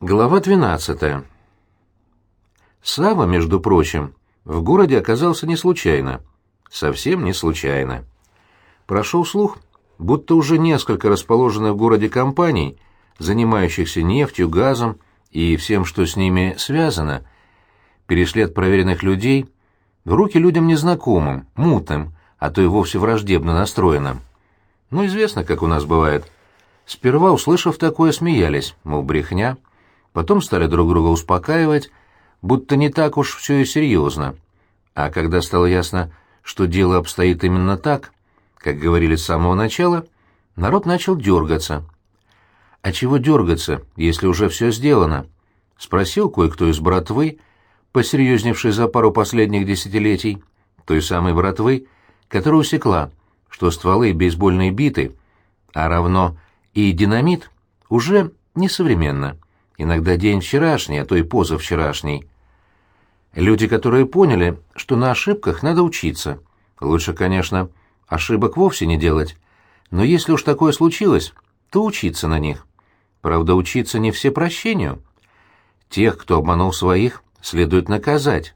Глава 12. Сава, между прочим, в городе оказался не случайно. Совсем не случайно. Прошел слух, будто уже несколько расположенных в городе компаний, занимающихся нефтью, газом и всем, что с ними связано, перешли от проверенных людей в руки людям незнакомым, мутным, а то и вовсе враждебно настроенным. Ну, известно, как у нас бывает. Сперва, услышав такое, смеялись, мол, брехня — Потом стали друг друга успокаивать, будто не так уж все и серьезно. А когда стало ясно, что дело обстоит именно так, как говорили с самого начала, народ начал дергаться. А чего дергаться, если уже все сделано? Спросил кое-кто из братвы, посерьезневший за пару последних десятилетий, той самой братвы, которая усекла, что стволы и бейсбольные биты, а равно и динамит, уже несовременно иногда день вчерашний, а то и позавчерашний. Люди, которые поняли, что на ошибках надо учиться. Лучше, конечно, ошибок вовсе не делать, но если уж такое случилось, то учиться на них. Правда, учиться не все прощению. Тех, кто обманул своих, следует наказать,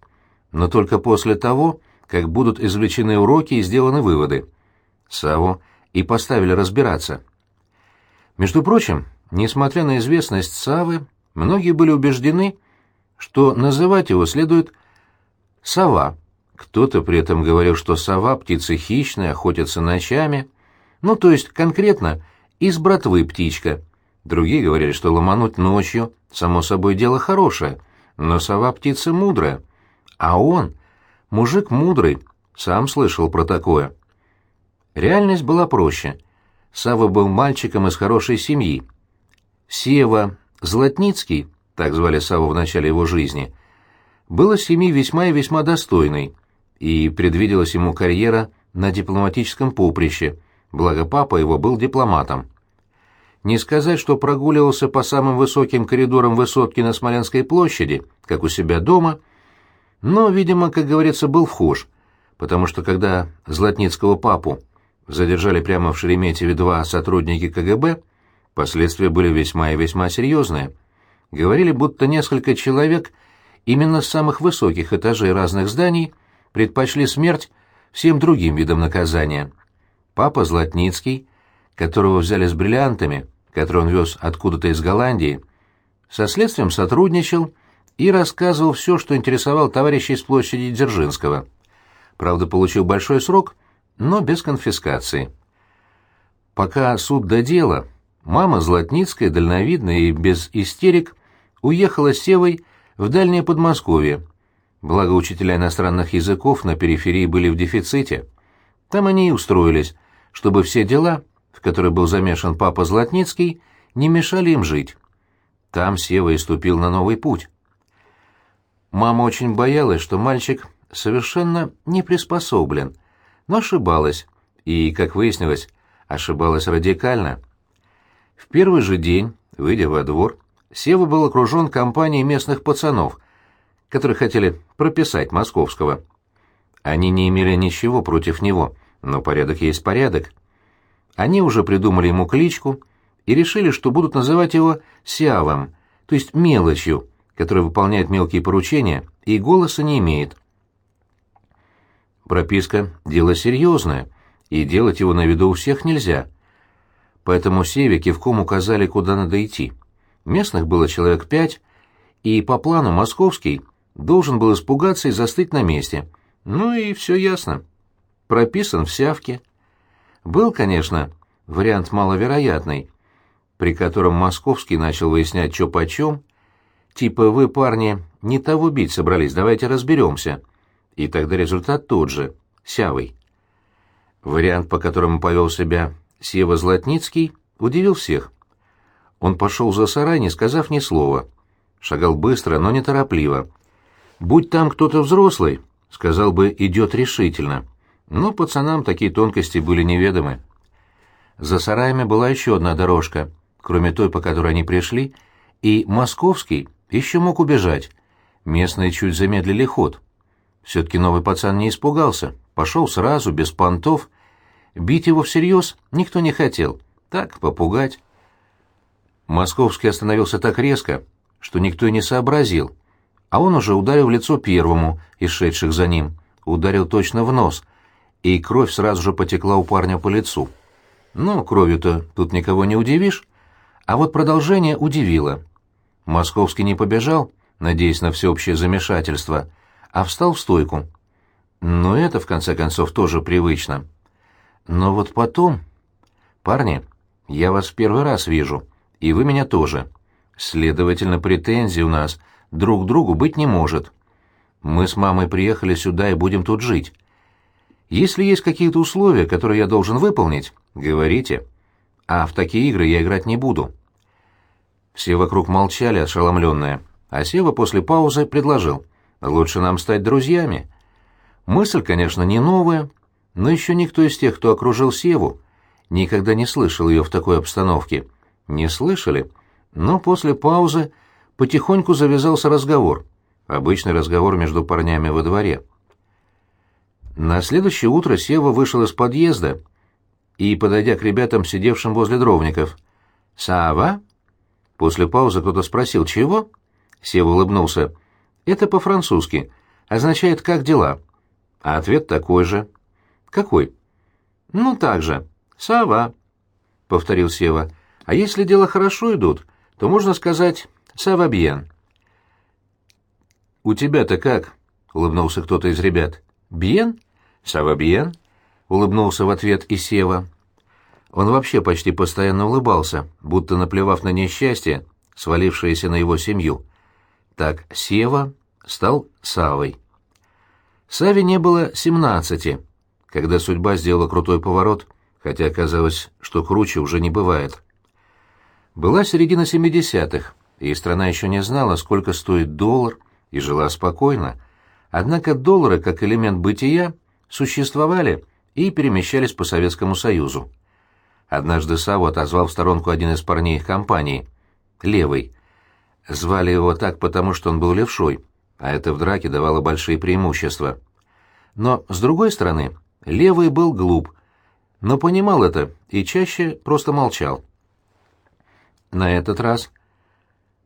но только после того, как будут извлечены уроки и сделаны выводы. Саву и поставили разбираться. Между прочим, несмотря на известность Савы, Многие были убеждены, что называть его следует «сова». Кто-то при этом говорил, что сова — птица хищная, охотится ночами. Ну, то есть, конкретно, из братвы птичка. Другие говорили, что ломануть ночью, само собой, дело хорошее, но сова — птица мудрая. А он, мужик мудрый, сам слышал про такое. Реальность была проще. Сава был мальчиком из хорошей семьи. Сева, Златницкий, так звали Саву в начале его жизни, был из семьи весьма и весьма достойной, и предвиделась ему карьера на дипломатическом поприще, благо папа его был дипломатом. Не сказать, что прогуливался по самым высоким коридорам высотки на Смоленской площади, как у себя дома, но, видимо, как говорится, был вхож, потому что когда Златницкого папу задержали прямо в Шереметьеве два сотрудники КГБ, Последствия были весьма и весьма серьезные. Говорили, будто несколько человек именно с самых высоких этажей разных зданий предпочли смерть всем другим видам наказания. Папа Златницкий, которого взяли с бриллиантами, которые он вез откуда-то из Голландии, со следствием сотрудничал и рассказывал все, что интересовал товарищей с площади Дзержинского. Правда, получил большой срок, но без конфискации. Пока суд до дела, Мама Златницкая, дальновидная и без истерик, уехала с Севой в дальнее Подмосковье. Благо учителя иностранных языков на периферии были в дефиците. Там они и устроились, чтобы все дела, в которые был замешан папа Златницкий, не мешали им жить. Там Сева и ступил на новый путь. Мама очень боялась, что мальчик совершенно не приспособлен, но ошибалась, и, как выяснилось, ошибалась радикально — в первый же день, выйдя во двор, Сева был окружен компанией местных пацанов, которые хотели прописать московского. Они не имели ничего против него, но порядок есть порядок. Они уже придумали ему кличку и решили, что будут называть его Сиавом, то есть мелочью, которая выполняет мелкие поручения и голоса не имеет. Прописка — дело серьезное, и делать его на виду у всех нельзя — поэтому Севе кивком указали, куда надо идти. Местных было человек пять, и по плану московский должен был испугаться и застыть на месте. Ну и все ясно. Прописан в сявке. Был, конечно, вариант маловероятный, при котором московский начал выяснять, что почем. Типа, вы, парни, не того бить собрались, давайте разберемся. И тогда результат тот же, сявый. Вариант, по которому повел себя Сева Златницкий удивил всех. Он пошел за сарай, не сказав ни слова. Шагал быстро, но неторопливо. «Будь там кто-то взрослый», — сказал бы, идет решительно. Но пацанам такие тонкости были неведомы. За сараями была еще одна дорожка, кроме той, по которой они пришли, и московский еще мог убежать. Местные чуть замедлили ход. Все-таки новый пацан не испугался, пошел сразу, без понтов, — Бить его всерьез никто не хотел, так, попугать. Московский остановился так резко, что никто и не сообразил, а он уже ударил в лицо первому из шедших за ним, ударил точно в нос, и кровь сразу же потекла у парня по лицу. Ну, кровью-то тут никого не удивишь, а вот продолжение удивило. Московский не побежал, надеясь на всеобщее замешательство, а встал в стойку. Но это, в конце концов, тоже привычно. Но вот потом... Парни, я вас первый раз вижу, и вы меня тоже. Следовательно, претензий у нас друг к другу быть не может. Мы с мамой приехали сюда и будем тут жить. Если есть какие-то условия, которые я должен выполнить, говорите. А в такие игры я играть не буду. Все вокруг молчали, ошеломленные, а Сева после паузы предложил. Лучше нам стать друзьями. Мысль, конечно, не новая, но еще никто из тех, кто окружил Севу, никогда не слышал ее в такой обстановке. Не слышали? Но после паузы потихоньку завязался разговор. Обычный разговор между парнями во дворе. На следующее утро Сева вышел из подъезда и, подойдя к ребятам, сидевшим возле дровников, «Сава?» После паузы кто-то спросил «Чего?» Сева улыбнулся. «Это по-французски. Означает «как дела?». А ответ такой же. «Какой?» «Ну, так же. Сава», — повторил Сева. «А если дела хорошо идут, то можно сказать «сава бьен». «У тебя-то как?» — улыбнулся кто-то из ребят. «Бьен? Сава бьен?» — улыбнулся в ответ и Сева. Он вообще почти постоянно улыбался, будто наплевав на несчастье, свалившееся на его семью. Так Сева стал Савой. Саве не было семнадцати, когда судьба сделала крутой поворот, хотя оказалось, что круче уже не бывает. Была середина семидесятых, и страна еще не знала, сколько стоит доллар, и жила спокойно. Однако доллары, как элемент бытия, существовали и перемещались по Советскому Союзу. Однажды Саву отозвал в сторонку один из парней их компании. Левый. Звали его так, потому что он был левшой, а это в драке давало большие преимущества. Но, с другой стороны, Левый был глуп, но понимал это и чаще просто молчал. На этот раз,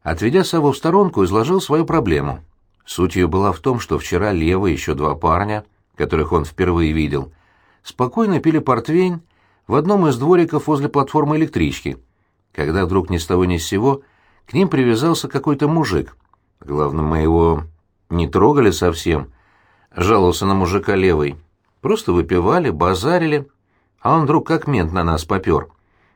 отведя Саву в сторонку, изложил свою проблему. Суть ее была в том, что вчера Левый еще два парня, которых он впервые видел, спокойно пили портвейн в одном из двориков возле платформы электрички, когда вдруг ни с того ни с сего к ним привязался какой-то мужик. Главное, мы его не трогали совсем, жаловался на мужика левый. Просто выпивали, базарили, а он вдруг как мент на нас попер.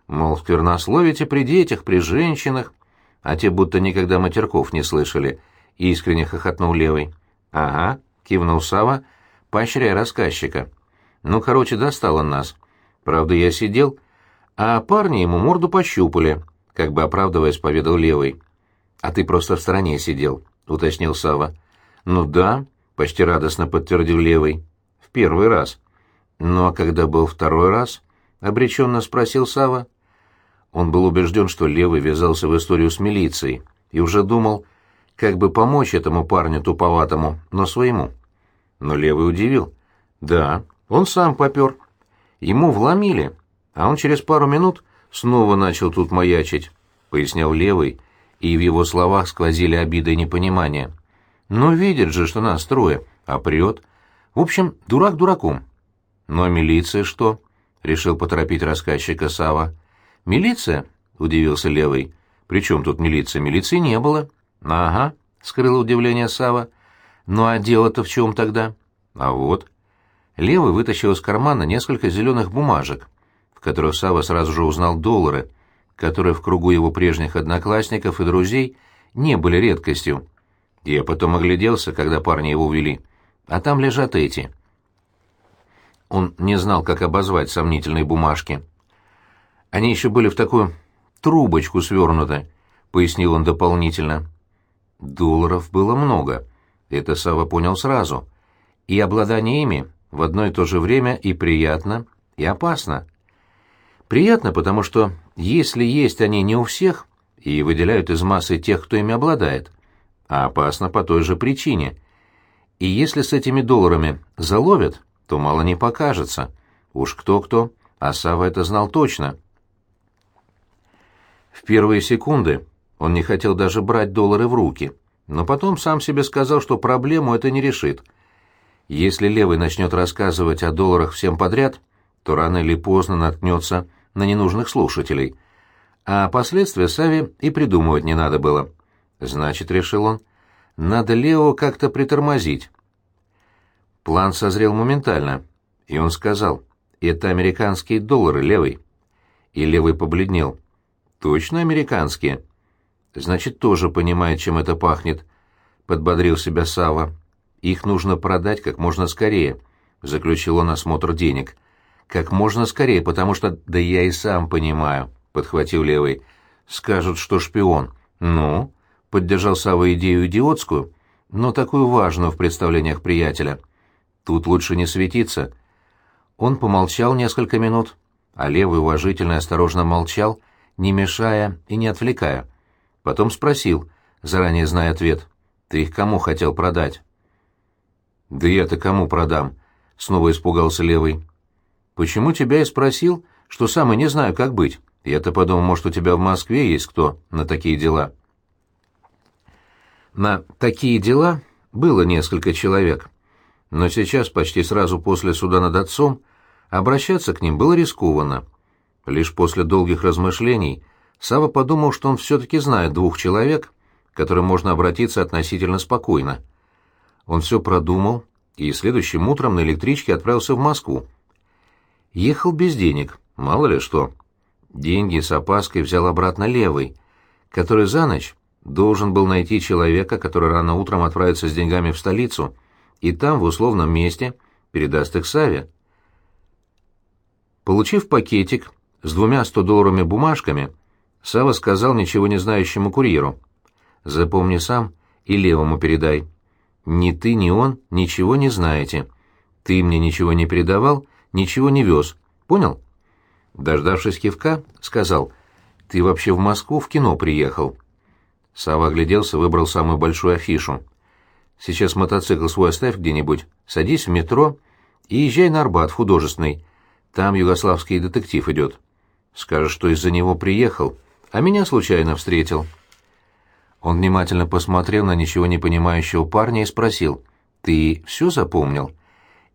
Мол, сквернословите при детях, при женщинах, а те будто никогда матерков не слышали, искренне хохотнул левый. «Ага», — кивнул Сава, поощряя рассказчика. «Ну, короче, достал он нас. Правда, я сидел, а парни ему морду пощупали, как бы оправдываясь, поведал левый. А ты просто в стороне сидел, уточнил Сава. Ну да, почти радостно подтвердил левый. Первый раз. Ну а когда был второй раз? обреченно спросил Сава. Он был убежден, что левый ввязался в историю с милицией и уже думал, как бы помочь этому парню туповатому, но своему. Но левый удивил. Да, он сам попер. Ему вломили, а он через пару минут снова начал тут маячить, — пояснял левый, и в его словах сквозили обида и непонимание. Но видит же, что нас трое, а прет. В общем, дурак дураком. А милиция что? — решил поторопить рассказчика Сава. «Милиция?» — удивился левый. «При чем тут милиция? Милиции не было». «Ага», — скрыло удивление Сава. «Ну а дело-то в чем тогда?» «А вот». Левый вытащил из кармана несколько зеленых бумажек, в которых Сава сразу же узнал доллары, которые в кругу его прежних одноклассников и друзей не были редкостью. Я потом огляделся, когда парни его увели. А там лежат эти. Он не знал, как обозвать сомнительные бумажки. Они еще были в такую трубочку свернуты, — пояснил он дополнительно. Долларов было много. Это Сава понял сразу. И обладание ими в одно и то же время и приятно, и опасно. Приятно, потому что если есть они не у всех и выделяют из массы тех, кто ими обладает, а опасно по той же причине. И если с этими долларами заловят, то мало не покажется. Уж кто-кто, а Сава это знал точно. В первые секунды Он не хотел даже брать доллары в руки, но потом сам себе сказал, что проблему это не решит. Если левый начнет рассказывать о долларах всем подряд, то рано или поздно наткнется на ненужных слушателей. А последствия Саве и придумывать не надо было. Значит, решил он, надо Лео как-то притормозить. План созрел моментально, и он сказал, это американские доллары, левый. И левый побледнел. Точно американские? Значит, тоже понимает, чем это пахнет, подбодрил себя Сава. Их нужно продать как можно скорее, заключил он осмотр денег. Как можно скорее, потому что да я и сам понимаю, подхватил левый. Скажут, что шпион. Ну, поддержал Сава идею идиотскую, но такую важную в представлениях приятеля. Тут лучше не светиться. Он помолчал несколько минут, а левый уважительно и осторожно молчал, не мешая и не отвлекая. Потом спросил, заранее зная ответ, «Ты их кому хотел продать?» «Да я-то кому продам?» — снова испугался левый. «Почему тебя и спросил, что сам и не знаю, как быть? Я-то подумал, может, у тебя в Москве есть кто на такие дела?» На такие дела было несколько человек, но сейчас, почти сразу после суда над отцом, обращаться к ним было рискованно. Лишь после долгих размышлений Сава подумал, что он все-таки знает двух человек, к которым можно обратиться относительно спокойно. Он все продумал и следующим утром на электричке отправился в Москву. Ехал без денег, мало ли что. Деньги с опаской взял обратно левый, который за ночь должен был найти человека, который рано утром отправится с деньгами в столицу, и там, в условном месте, передаст их Саве. Получив пакетик с двумя 100-долларовыми бумажками, Сава сказал ничего не знающему курьеру. «Запомни сам и левому передай. Ни ты, ни он ничего не знаете. Ты мне ничего не передавал, ничего не вез. Понял?» Дождавшись кивка, сказал, «Ты вообще в Москву в кино приехал?» Сава огляделся, выбрал самую большую афишу. «Сейчас мотоцикл свой оставь где-нибудь, садись в метро и езжай на Арбат в художественный. Там югославский детектив идет. Скажешь, что из-за него приехал, а меня случайно встретил». Он внимательно посмотрел на ничего не понимающего парня и спросил, «Ты все запомнил?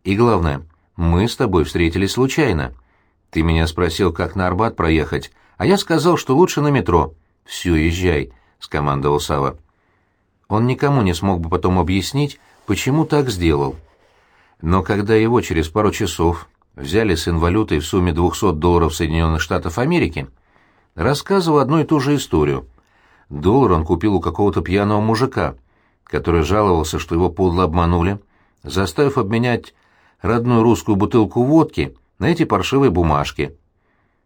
И главное, мы с тобой встретились случайно. Ты меня спросил, как на Арбат проехать, а я сказал, что лучше на метро. Все, езжай». — скомандовал Сава. Он никому не смог бы потом объяснить, почему так сделал. Но когда его через пару часов взяли с инвалютой в сумме 200 долларов Соединенных Штатов Америки, рассказывал одну и ту же историю. Доллар он купил у какого-то пьяного мужика, который жаловался, что его подло обманули, заставив обменять родную русскую бутылку водки на эти паршивые бумажки.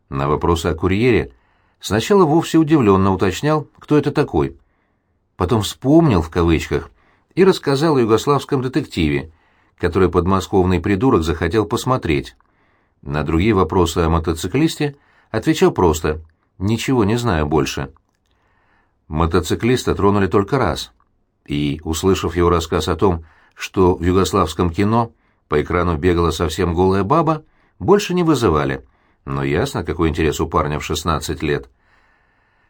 На вопросы о курьере Сначала вовсе удивленно уточнял, кто это такой. Потом вспомнил, в кавычках, и рассказал о югославском детективе, который подмосковный придурок захотел посмотреть. На другие вопросы о мотоциклисте отвечал просто «Ничего не знаю больше». Мотоциклиста тронули только раз. И, услышав его рассказ о том, что в югославском кино по экрану бегала совсем голая баба, больше не вызывали — но ясно, какой интерес у парня в 16 лет.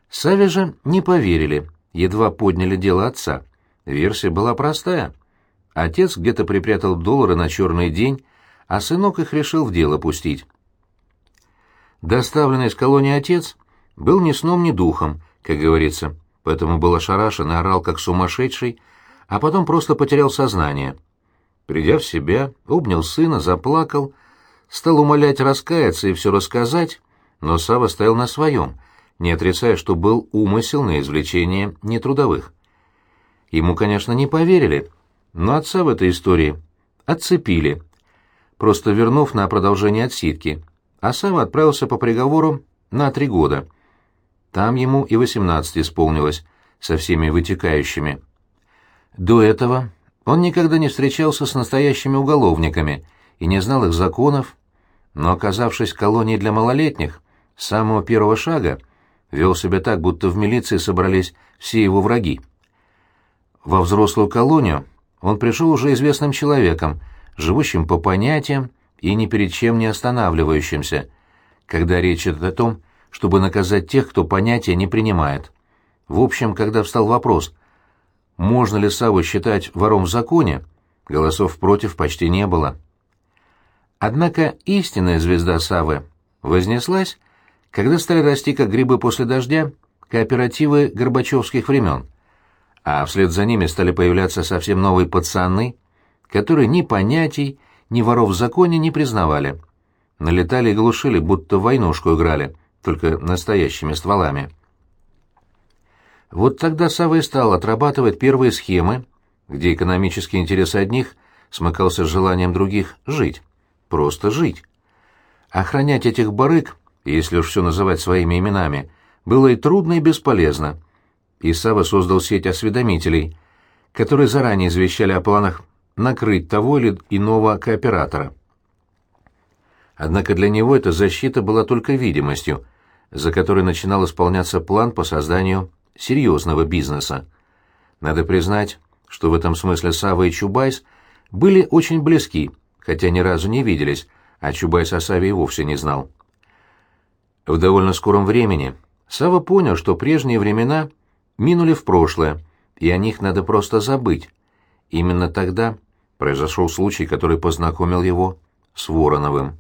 Саве же не поверили, едва подняли дело отца. Версия была простая. Отец где-то припрятал доллары на черный день, а сынок их решил в дело пустить. Доставленный из колонии отец был ни сном, ни духом, как говорится, поэтому был ошарашен и орал как сумасшедший, а потом просто потерял сознание. Придя в себя, обнял сына, заплакал — стал умолять раскаяться и все рассказать, но Сава стоял на своем, не отрицая, что был умысел на извлечение нетрудовых. Ему, конечно, не поверили, но отца в этой истории отцепили, просто вернув на продолжение отсидки, а Сава отправился по приговору на три года. Там ему и восемнадцать исполнилось, со всеми вытекающими. До этого он никогда не встречался с настоящими уголовниками и не знал их законов, но, оказавшись в колонии для малолетних, с самого первого шага вел себя так, будто в милиции собрались все его враги. Во взрослую колонию он пришел уже известным человеком, живущим по понятиям и ни перед чем не останавливающимся, когда речь идет о том, чтобы наказать тех, кто понятия не принимает. В общем, когда встал вопрос, можно ли Саву считать вором в законе, голосов против почти не было. Однако истинная звезда Савы вознеслась, когда стали расти как грибы после дождя кооперативы горбачевских времен, а вслед за ними стали появляться совсем новые пацаны, которые ни понятий, ни воров в законе не признавали. Налетали и глушили, будто в войнушку играли, только настоящими стволами. Вот тогда Савва и стал отрабатывать первые схемы, где экономический интерес одних смыкался с желанием других жить. Просто жить. Охранять этих барыг, если уж все называть своими именами, было и трудно, и бесполезно. И Сава создал сеть осведомителей, которые заранее извещали о планах накрыть того или иного кооператора. Однако для него эта защита была только видимостью, за которой начинал исполняться план по созданию серьезного бизнеса. Надо признать, что в этом смысле Сава и Чубайс были очень близки, хотя ни разу не виделись, а Чубайс о Саве и вовсе не знал. В довольно скором времени Сава понял, что прежние времена минули в прошлое, и о них надо просто забыть. Именно тогда произошел случай, который познакомил его с Вороновым.